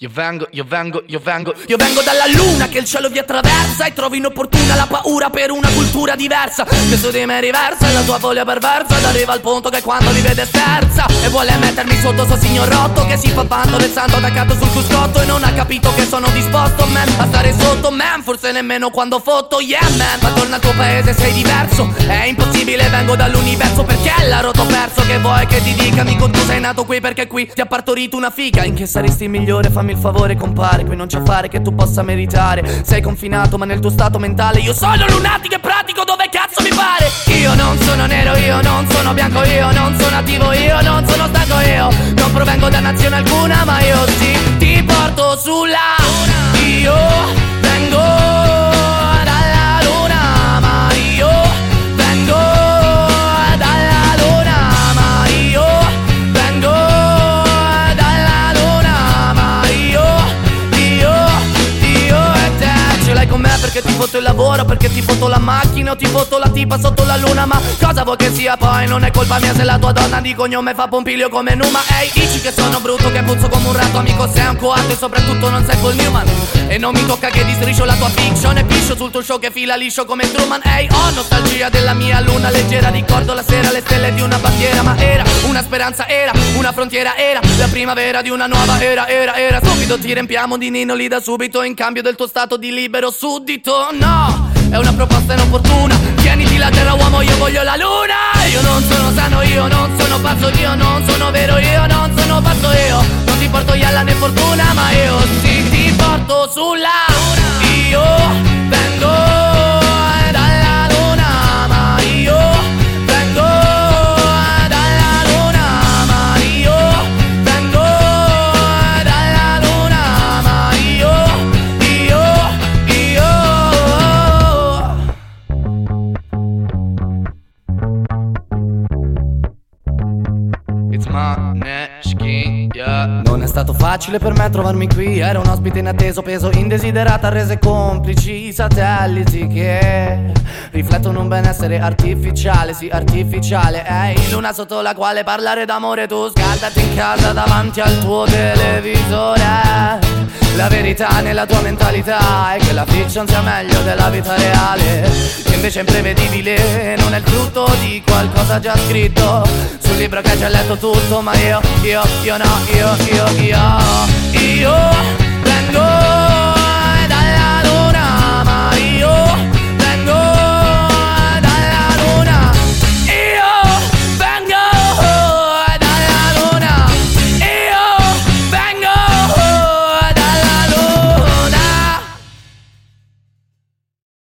Io vengo, io vengo, io vengo, io vengo dalla luna che il cielo vi attraversa e trovo inopportuna la paura per una cultura diversa. Che di me riversa e la tua foglia perversa ed arriva al punto che quando li vede sterza e vuole mettermi sotto suo signor rotto che si fa vanto del santo attaccato sul cruscotto e non ha capito che sono disposto man a stare sotto man forse nemmeno quando fotto yeah man. Ma torna al tuo paese sei diverso è impossibile vengo dall'universo perché la roto perso che vuoi che ti dica amico tu sei nato qui perché qui ti ha partorito una figa. In che saresti migliore fammi fammi il favore compare Qui non c'è affare che tu possa meritare. Sei confinato ma nel tuo stato mentale Io sono lunatico e pratico dove cazzo mi pare. Io non sono nero, io non sono bianco Io non sono attivo, io non sono stanco Io non provengo da nazione alcuna Ma io sì, ti porto sulla. Io perché ti foto il lavoro, perché ti foto la macchina o ti foto la tipa sotto la luna Ma cosa vuoi che sia? Poi? Non è colpa mia se la tua donna di cognome fa pompiglio come Numa. Ehi, dici che sono brutto, che puzzo come un ratto Amico sei un coatto e soprattutto non sei Paul Newman. E non mi tocca che distriscio la tua fiction E piscio sul tuo show che fila liscio come Truman. Ehi, ho nostalgia della mia luna leggera Ricordo la sera le stelle di una bandiera Ma era una speranza, era una frontiera, era La primavera di una nuova era, era, era. Subito ti riempiamo di ninoli da subito In cambio del tuo stato di libero suddito? No, è una proposta inopportuna Tieniti la terra uomo, io voglio la luna Io non sono sano, io non sono pazzo Io non sono vero, io non sono pazzo Io non ti porto ialla né fortuna Ma io sì ti porto sulla Non è stato facile per me trovarmi qui. Ero un ospite inatteso, peso indesiderata Rese complici i satelliti che Riflettono un benessere artificiale, sì artificiale. Ehi, luna sotto la quale parlare d'amore Tu scaldati in casa davanti al tuo televisore verità nella tua mentalità è che la fiction sia meglio della vita reale. Che invece è imprevedibile, non è il frutto di qualcosa già scritto. Sul libro che hai già letto tutto, ma io, io, io no, io, io, io, io